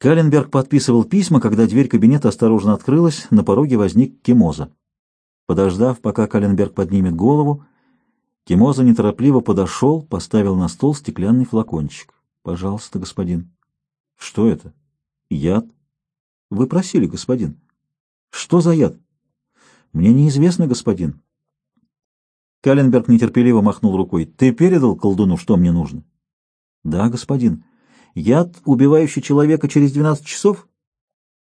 Каленберг подписывал письма, когда дверь кабинета осторожно открылась, на пороге возник Кимоза. Подождав, пока Каленберг поднимет голову, Кимоза неторопливо подошел, поставил на стол стеклянный флакончик. «Пожалуйста, господин». «Что это?» «Яд». «Вы просили, господин». «Что за яд?» «Мне неизвестно, господин». Каленберг нетерпеливо махнул рукой. «Ты передал колдуну, что мне нужно?» «Да, господин». «Яд, убивающий человека через двенадцать часов?»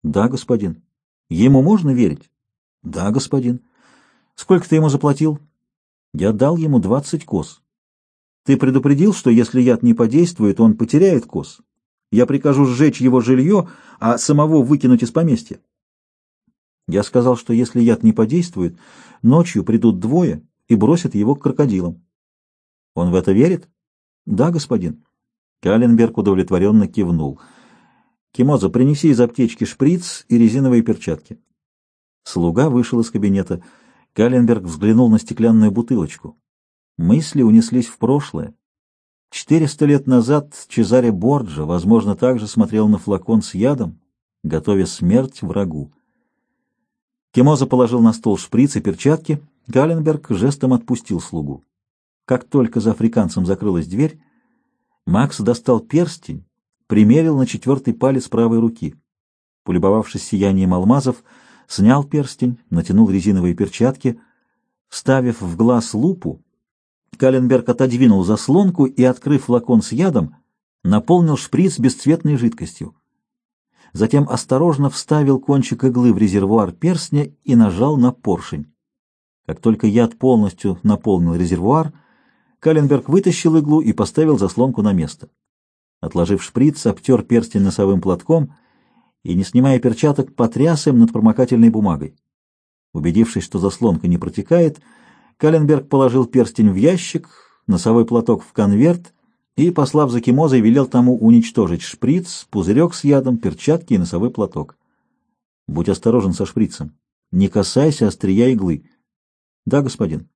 «Да, господин». «Ему можно верить?» «Да, господин». «Сколько ты ему заплатил?» «Я дал ему двадцать коз». «Ты предупредил, что если яд не подействует, он потеряет коз? Я прикажу сжечь его жилье, а самого выкинуть из поместья». Я сказал, что если яд не подействует, ночью придут двое и бросят его к крокодилам. Он в это верит? Да, господин. Каленберг удовлетворенно кивнул. Кимоза, принеси из аптечки шприц и резиновые перчатки. Слуга вышел из кабинета. Каленберг взглянул на стеклянную бутылочку. Мысли унеслись в прошлое. Четыреста лет назад Чезаре Борджа, возможно, также смотрел на флакон с ядом, готовя смерть врагу. Кимоза положил на стол шприц и перчатки. Галенберг жестом отпустил слугу. Как только за африканцем закрылась дверь, Макс достал перстень, примерил на четвертый палец правой руки. Полюбовавшись сиянием алмазов, снял перстень, натянул резиновые перчатки. Вставив в глаз лупу, Каленберг отодвинул заслонку и, открыв флакон с ядом, наполнил шприц бесцветной жидкостью затем осторожно вставил кончик иглы в резервуар перстня и нажал на поршень. Как только яд полностью наполнил резервуар, Каленберг вытащил иглу и поставил заслонку на место. Отложив шприц, обтер перстень носовым платком и, не снимая перчаток, потряс им над промокательной бумагой. Убедившись, что заслонка не протекает, Каленберг положил перстень в ящик, носовой платок в конверт и, послав за Кимозой, велел тому уничтожить шприц, пузырек с ядом, перчатки и носовой платок. Будь осторожен со шприцем. Не касайся острия иглы. Да, господин.